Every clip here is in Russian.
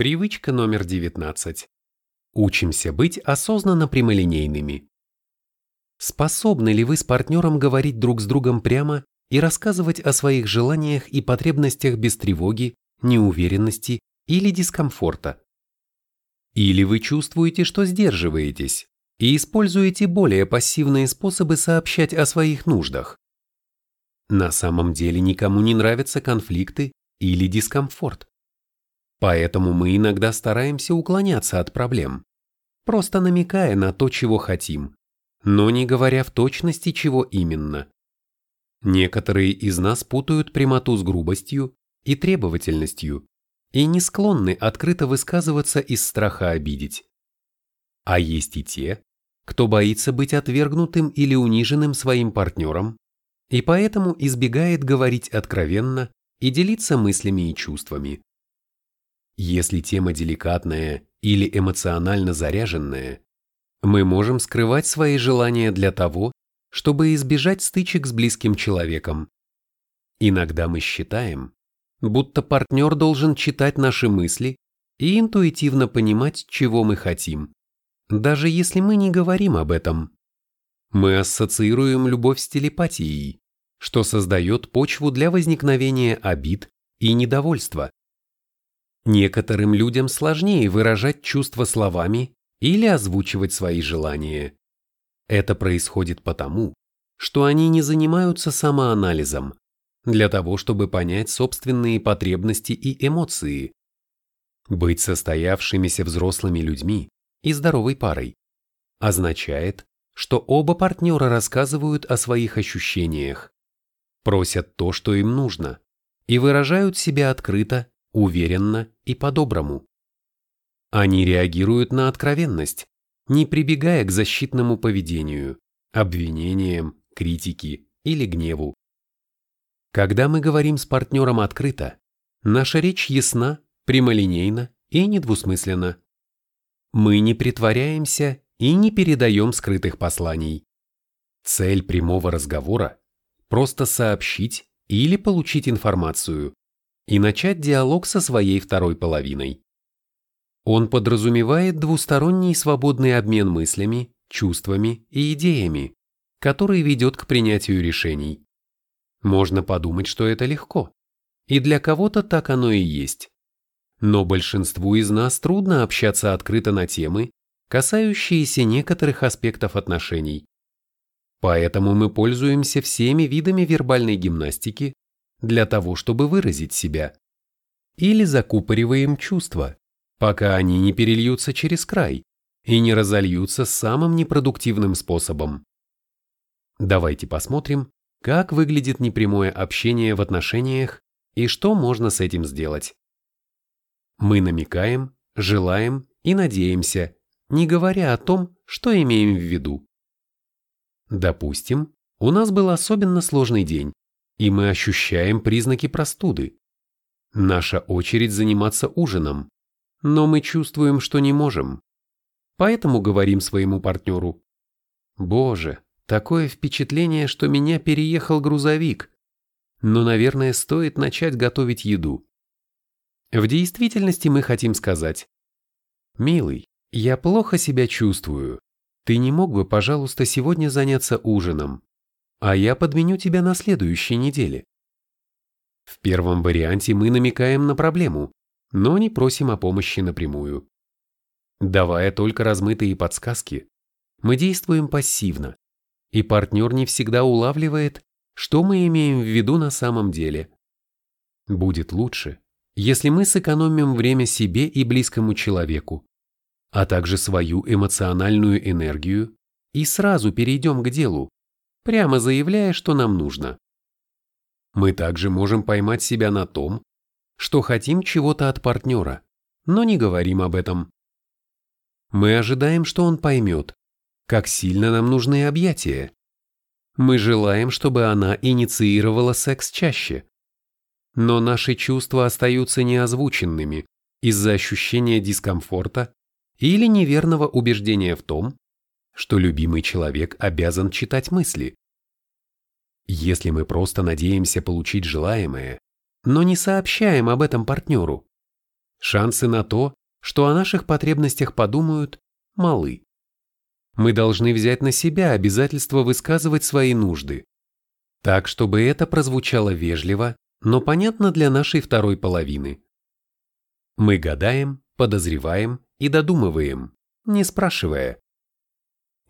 Привычка номер 19. Учимся быть осознанно прямолинейными. Способны ли вы с партнером говорить друг с другом прямо и рассказывать о своих желаниях и потребностях без тревоги, неуверенности или дискомфорта? Или вы чувствуете, что сдерживаетесь и используете более пассивные способы сообщать о своих нуждах? На самом деле никому не нравятся конфликты или дискомфорт. Поэтому мы иногда стараемся уклоняться от проблем, просто намекая на то, чего хотим, но не говоря в точности, чего именно. Некоторые из нас путают прямоту с грубостью и требовательностью и не склонны открыто высказываться из страха обидеть. А есть и те, кто боится быть отвергнутым или униженным своим партнером и поэтому избегает говорить откровенно и делиться мыслями и чувствами. Если тема деликатная или эмоционально заряженная, мы можем скрывать свои желания для того, чтобы избежать стычек с близким человеком. Иногда мы считаем, будто партнер должен читать наши мысли и интуитивно понимать, чего мы хотим, даже если мы не говорим об этом. Мы ассоциируем любовь с телепатией, что создает почву для возникновения обид и недовольства. Некоторым людям сложнее выражать чувства словами или озвучивать свои желания. Это происходит потому, что они не занимаются самоанализом, для того, чтобы понять собственные потребности и эмоции. Быть состоявшимися взрослыми людьми и здоровой парой означает, что оба партнера рассказывают о своих ощущениях, просят то, что им нужно, и выражают себя открыто уверенно и по-доброму. Они реагируют на откровенность, не прибегая к защитному поведению, обвинениям, критике или гневу. Когда мы говорим с партнером открыто, наша речь ясна, прямолинейна и недвусмысленна. Мы не притворяемся и не передаем скрытых посланий. Цель прямого разговора – просто сообщить или получить информацию, и начать диалог со своей второй половиной. Он подразумевает двусторонний свободный обмен мыслями, чувствами и идеями, который ведет к принятию решений. Можно подумать, что это легко. И для кого-то так оно и есть. Но большинству из нас трудно общаться открыто на темы, касающиеся некоторых аспектов отношений. Поэтому мы пользуемся всеми видами вербальной гимнастики, для того, чтобы выразить себя. Или закупориваем чувства, пока они не перельются через край и не разольются самым непродуктивным способом. Давайте посмотрим, как выглядит непрямое общение в отношениях и что можно с этим сделать. Мы намекаем, желаем и надеемся, не говоря о том, что имеем в виду. Допустим, у нас был особенно сложный день, и мы ощущаем признаки простуды. Наша очередь заниматься ужином, но мы чувствуем, что не можем. Поэтому говорим своему партнеру, «Боже, такое впечатление, что меня переехал грузовик, но, наверное, стоит начать готовить еду». В действительности мы хотим сказать, «Милый, я плохо себя чувствую. Ты не мог бы, пожалуйста, сегодня заняться ужином? А я подменю тебя на следующей неделе. В первом варианте мы намекаем на проблему, но не просим о помощи напрямую. Давая только размытые подсказки, мы действуем пассивно, и партнер не всегда улавливает, что мы имеем в виду на самом деле. Будет лучше, если мы сэкономим время себе и близкому человеку, а также свою эмоциональную энергию и сразу перейдем к делу, прямо заявляя, что нам нужно. Мы также можем поймать себя на том, что хотим чего-то от партнера, но не говорим об этом. Мы ожидаем, что он поймет, как сильно нам нужны объятия. Мы желаем, чтобы она инициировала секс чаще. Но наши чувства остаются неозвученными из-за ощущения дискомфорта или неверного убеждения в том, что любимый человек обязан читать мысли. Если мы просто надеемся получить желаемое, но не сообщаем об этом партнеру, Шансы на то, что о наших потребностях подумают, малы. Мы должны взять на себя обязательство высказывать свои нужды, так, чтобы это прозвучало вежливо, но понятно для нашей второй половины. Мы гадаем, подозреваем и додумываем, не спрашивая.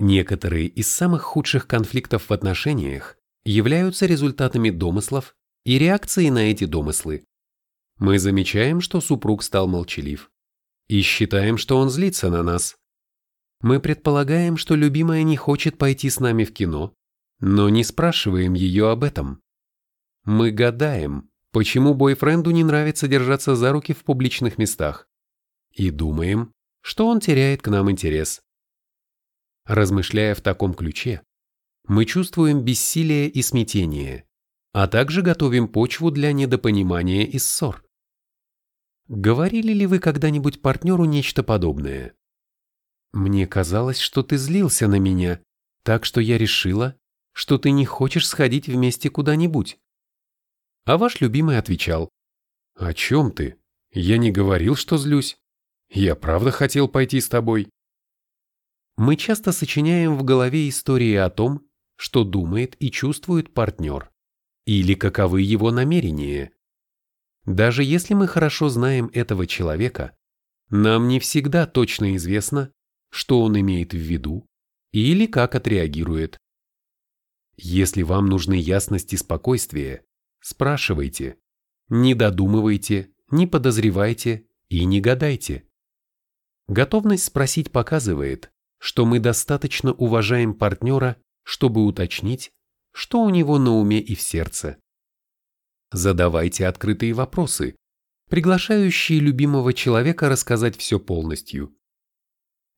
Некоторые из самых худших конфликтов в отношениях являются результатами домыслов и реакции на эти домыслы. Мы замечаем, что супруг стал молчалив, и считаем, что он злится на нас. Мы предполагаем, что любимая не хочет пойти с нами в кино, но не спрашиваем ее об этом. Мы гадаем, почему бойфренду не нравится держаться за руки в публичных местах, и думаем, что он теряет к нам интерес. Размышляя в таком ключе, мы чувствуем бессилие и смятение, а также готовим почву для недопонимания и ссор. Говорили ли вы когда-нибудь партнеру нечто подобное? Мне казалось, что ты злился на меня, так что я решила, что ты не хочешь сходить вместе куда-нибудь. А ваш любимый отвечал, «О чем ты? Я не говорил, что злюсь. Я правда хотел пойти с тобой». Мы часто сочиняем в голове истории о том, что думает и чувствует партнер, или каковы его намерения. Даже если мы хорошо знаем этого человека, нам не всегда точно известно, что он имеет в виду или как отреагирует. Если вам нужны ясность и спокойствие, спрашивайте, не додумывайте, не подозревайте и не гадайте. Готовность спросить показывает, что мы достаточно уважаем партнера, чтобы уточнить, что у него на уме и в сердце. Задавайте открытые вопросы, приглашающие любимого человека рассказать все полностью.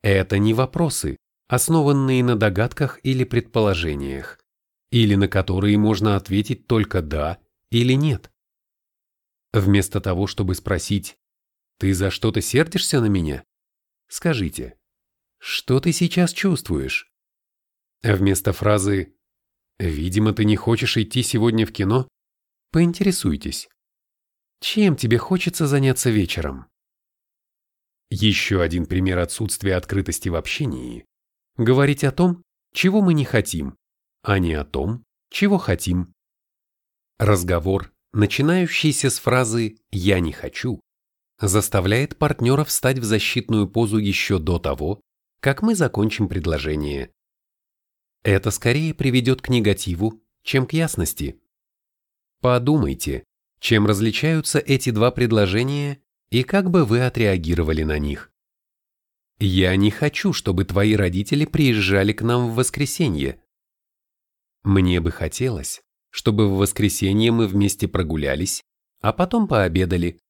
Это не вопросы, основанные на догадках или предположениях, или на которые можно ответить только «да» или «нет». Вместо того, чтобы спросить «Ты за что-то сердишься на меня?» Скажите «Что ты сейчас чувствуешь?» Вместо фразы «Видимо, ты не хочешь идти сегодня в кино?» Поинтересуйтесь. Чем тебе хочется заняться вечером? Еще один пример отсутствия открытости в общении – говорить о том, чего мы не хотим, а не о том, чего хотим. Разговор, начинающийся с фразы «я не хочу», заставляет партнера встать в защитную позу еще до того, как мы закончим предложение. Это скорее приведет к негативу, чем к ясности. Подумайте, чем различаются эти два предложения и как бы вы отреагировали на них. Я не хочу, чтобы твои родители приезжали к нам в воскресенье. Мне бы хотелось, чтобы в воскресенье мы вместе прогулялись, а потом пообедали.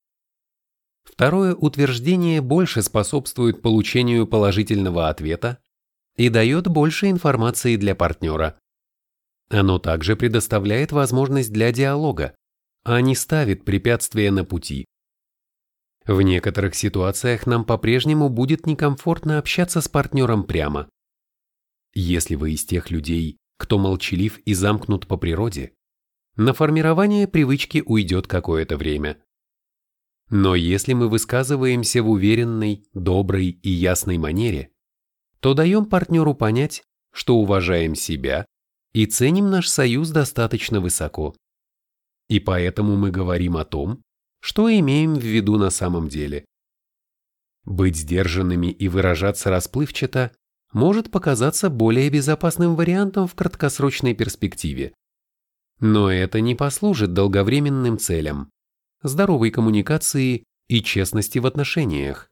Второе утверждение больше способствует получению положительного ответа и дает больше информации для партнера. Оно также предоставляет возможность для диалога, а не ставит препятствия на пути. В некоторых ситуациях нам по-прежнему будет некомфортно общаться с партнером прямо. Если вы из тех людей, кто молчалив и замкнут по природе, на формирование привычки уйдет какое-то время. Но если мы высказываемся в уверенной, доброй и ясной манере, то даем партнеру понять, что уважаем себя и ценим наш союз достаточно высоко. И поэтому мы говорим о том, что имеем в виду на самом деле. Быть сдержанными и выражаться расплывчато может показаться более безопасным вариантом в краткосрочной перспективе. Но это не послужит долговременным целям, здоровой коммуникации и честности в отношениях.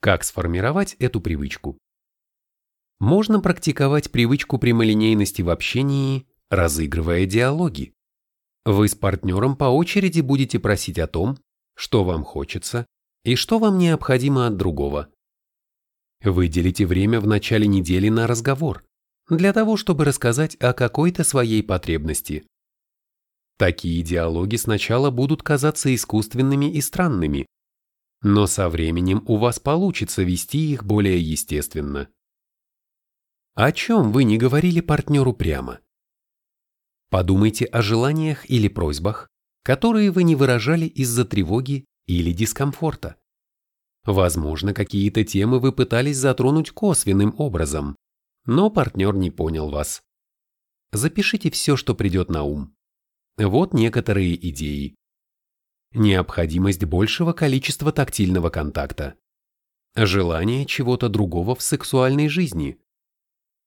Как сформировать эту привычку? Можно практиковать привычку прямолинейности в общении, разыгрывая диалоги. Вы с партнером по очереди будете просить о том, что вам хочется и что вам необходимо от другого. Выделите время в начале недели на разговор, для того, чтобы рассказать о какой-то своей потребности. Такие диалоги сначала будут казаться искусственными и странными, но со временем у вас получится вести их более естественно. О чем вы не говорили партнеру прямо? Подумайте о желаниях или просьбах, которые вы не выражали из-за тревоги или дискомфорта. Возможно, какие-то темы вы пытались затронуть косвенным образом, но партнер не понял вас. Запишите все, что придет на ум. Вот некоторые идеи. Необходимость большего количества тактильного контакта. Желание чего-то другого в сексуальной жизни.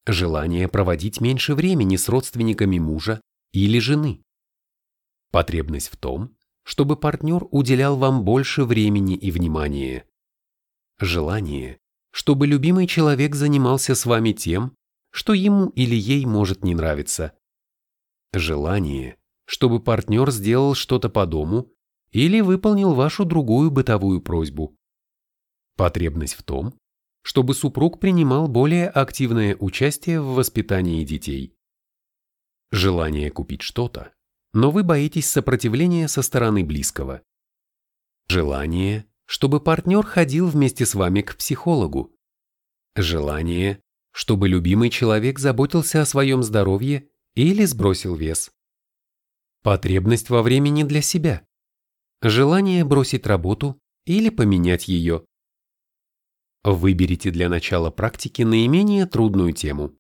Желание проводить меньше времени с родственниками мужа или жены. Потребность в том, чтобы партнер уделял вам больше времени и внимания. Желание, чтобы любимый человек занимался с вами тем, что ему или ей может не нравиться. Желание, чтобы партнер сделал что-то по дому или выполнил вашу другую бытовую просьбу. Потребность в том, чтобы супруг принимал более активное участие в воспитании детей. Желание купить что-то, но вы боитесь сопротивления со стороны близкого. Желание, чтобы партнер ходил вместе с вами к психологу. Желание, чтобы любимый человек заботился о своем здоровье или сбросил вес. Потребность во времени для себя. Желание бросить работу или поменять ее. Выберите для начала практики наименее трудную тему.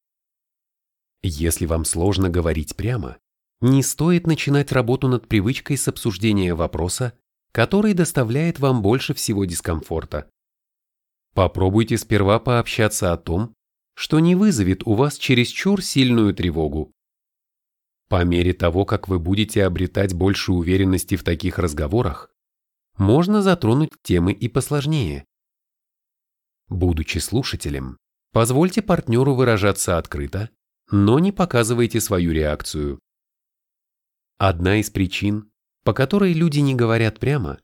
Если вам сложно говорить прямо, не стоит начинать работу над привычкой с обсуждения вопроса, который доставляет вам больше всего дискомфорта. Попробуйте сперва пообщаться о том, что не вызовет у вас чересчур сильную тревогу. По мере того, как вы будете обретать больше уверенности в таких разговорах, можно затронуть темы и посложнее. Будучи слушателем, позвольте партнеру выражаться открыто, но не показывайте свою реакцию. Одна из причин, по которой люди не говорят прямо,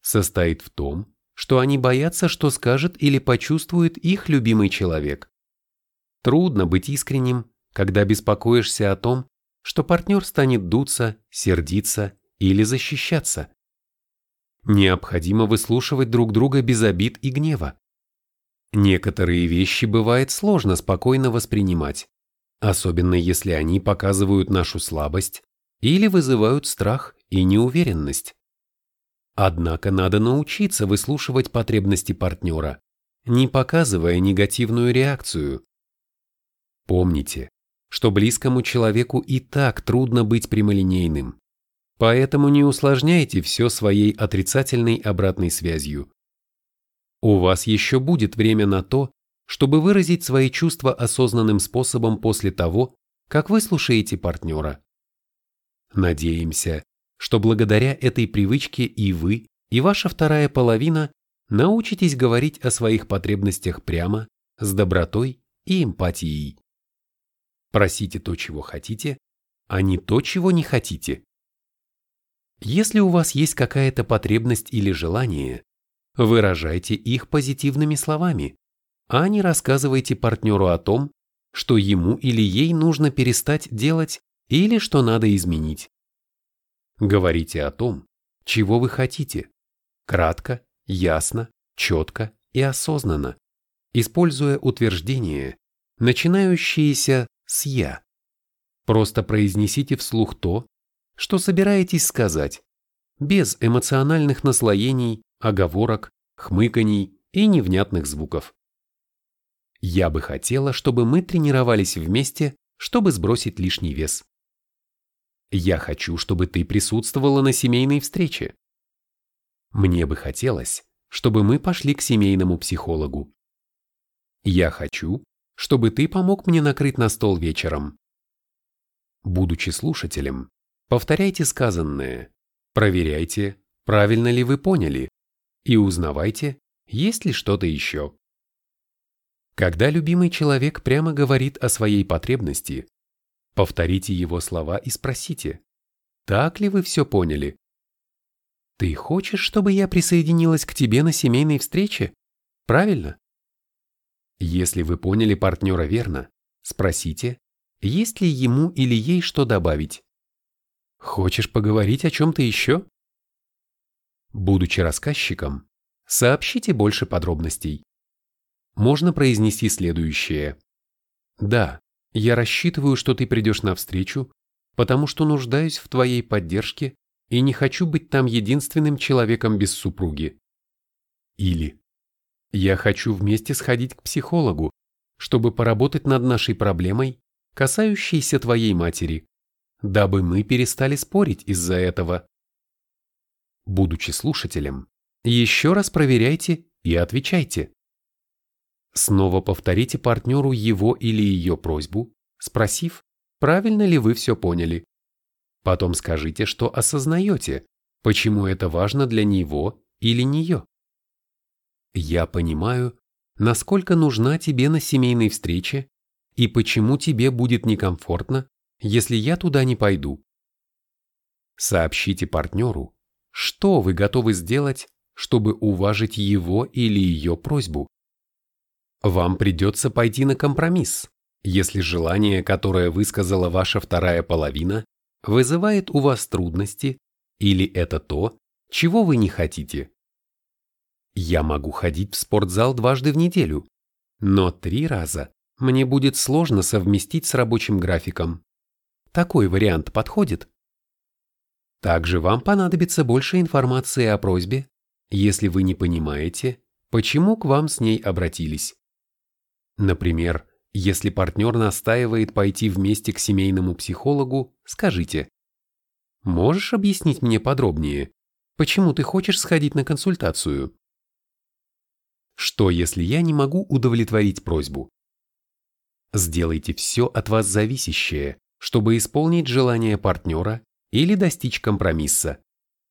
состоит в том, что они боятся, что скажет или почувствует их любимый человек. Трудно быть искренним, когда беспокоишься о том, что партнер станет дуться, сердиться или защищаться. Необходимо выслушивать друг друга без обид и гнева. Некоторые вещи бывает сложно спокойно воспринимать, особенно если они показывают нашу слабость или вызывают страх и неуверенность. Однако надо научиться выслушивать потребности партнера, не показывая негативную реакцию. Помните, что близкому человеку и так трудно быть прямолинейным, поэтому не усложняйте все своей отрицательной обратной связью. У вас еще будет время на то, чтобы выразить свои чувства осознанным способом после того, как вы слушаете партнера. Надеемся, что благодаря этой привычке и вы, и ваша вторая половина научитесь говорить о своих потребностях прямо, с добротой и эмпатией. Просите то, чего хотите, а не то, чего не хотите. Если у вас есть какая-то потребность или желание, выражайте их позитивными словами, а не рассказывайте партнеру о том, что ему или ей нужно перестать делать или что надо изменить. Говорите о том, чего вы хотите, кратко, ясно, четко и осознанно, используя утверждения, начинающиеся с «я». Просто произнесите вслух то, что собираетесь сказать, без эмоциональных наслоений, оговорок, хмыканий и невнятных звуков. Я бы хотела, чтобы мы тренировались вместе, чтобы сбросить лишний вес. Я хочу, чтобы ты присутствовала на семейной встрече. Мне бы хотелось, чтобы мы пошли к семейному психологу. Я хочу, чтобы ты помог мне накрыть на стол вечером. Будучи слушателем, повторяйте сказанное, проверяйте, правильно ли вы поняли, и узнавайте, есть ли что-то еще. Когда любимый человек прямо говорит о своей потребности, повторите его слова и спросите, так ли вы все поняли? Ты хочешь, чтобы я присоединилась к тебе на семейной встрече? Правильно? Если вы поняли партнера верно, спросите, есть ли ему или ей что добавить. Хочешь поговорить о чем-то еще? Будучи рассказчиком, сообщите больше подробностей можно произнести следующее. Да, я рассчитываю, что ты придешь навстречу, потому что нуждаюсь в твоей поддержке и не хочу быть там единственным человеком без супруги. Или я хочу вместе сходить к психологу, чтобы поработать над нашей проблемой, касающейся твоей матери, дабы мы перестали спорить из-за этого. Будучи слушателем, еще раз проверяйте и отвечайте. Снова повторите партнеру его или ее просьбу, спросив, правильно ли вы все поняли. Потом скажите, что осознаете, почему это важно для него или нее. Я понимаю, насколько нужна тебе на семейной встрече и почему тебе будет некомфортно, если я туда не пойду. Сообщите партнеру, что вы готовы сделать, чтобы уважить его или ее просьбу. Вам придется пойти на компромисс, если желание, которое высказала ваша вторая половина, вызывает у вас трудности или это то, чего вы не хотите. Я могу ходить в спортзал дважды в неделю, но три раза мне будет сложно совместить с рабочим графиком. Такой вариант подходит? Также вам понадобится больше информации о просьбе, если вы не понимаете, почему к вам с ней обратились. Например, если партнер настаивает пойти вместе к семейному психологу, скажите «Можешь объяснить мне подробнее, почему ты хочешь сходить на консультацию?» Что, если я не могу удовлетворить просьбу? Сделайте все от вас зависящее, чтобы исполнить желание партнера или достичь компромисса,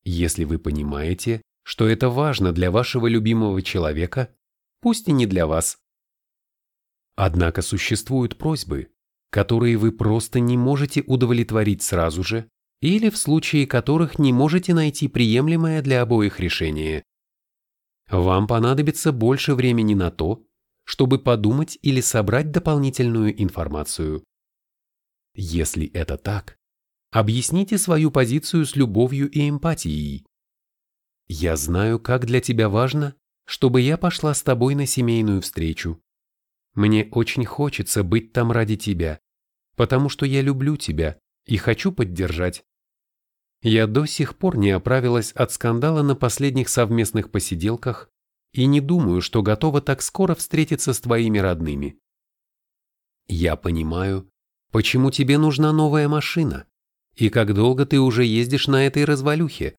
если вы понимаете, что это важно для вашего любимого человека, пусть и не для вас. Однако существуют просьбы, которые вы просто не можете удовлетворить сразу же или в случае которых не можете найти приемлемое для обоих решение. Вам понадобится больше времени на то, чтобы подумать или собрать дополнительную информацию. Если это так, объясните свою позицию с любовью и эмпатией. Я знаю, как для тебя важно, чтобы я пошла с тобой на семейную встречу. Мне очень хочется быть там ради тебя, потому что я люблю тебя и хочу поддержать. Я до сих пор не оправилась от скандала на последних совместных посиделках и не думаю, что готова так скоро встретиться с твоими родными. Я понимаю, почему тебе нужна новая машина и как долго ты уже ездишь на этой развалюхе.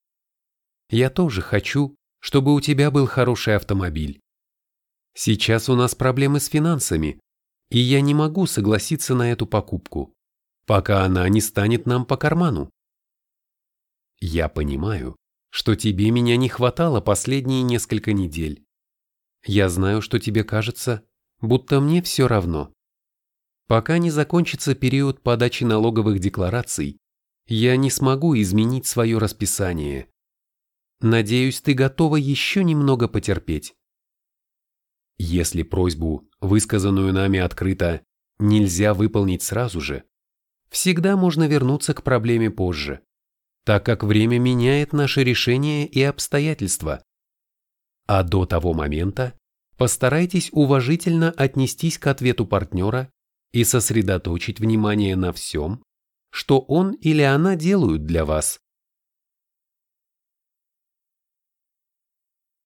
Я тоже хочу, чтобы у тебя был хороший автомобиль. Сейчас у нас проблемы с финансами, и я не могу согласиться на эту покупку, пока она не станет нам по карману. Я понимаю, что тебе меня не хватало последние несколько недель. Я знаю, что тебе кажется, будто мне все равно. Пока не закончится период подачи налоговых деклараций, я не смогу изменить свое расписание. Надеюсь, ты готова еще немного потерпеть. Если просьбу, высказанную нами открыто, нельзя выполнить сразу же, всегда можно вернуться к проблеме позже, так как время меняет наши решения и обстоятельства. А до того момента постарайтесь уважительно отнестись к ответу партнера и сосредоточить внимание на всем, что он или она делают для вас.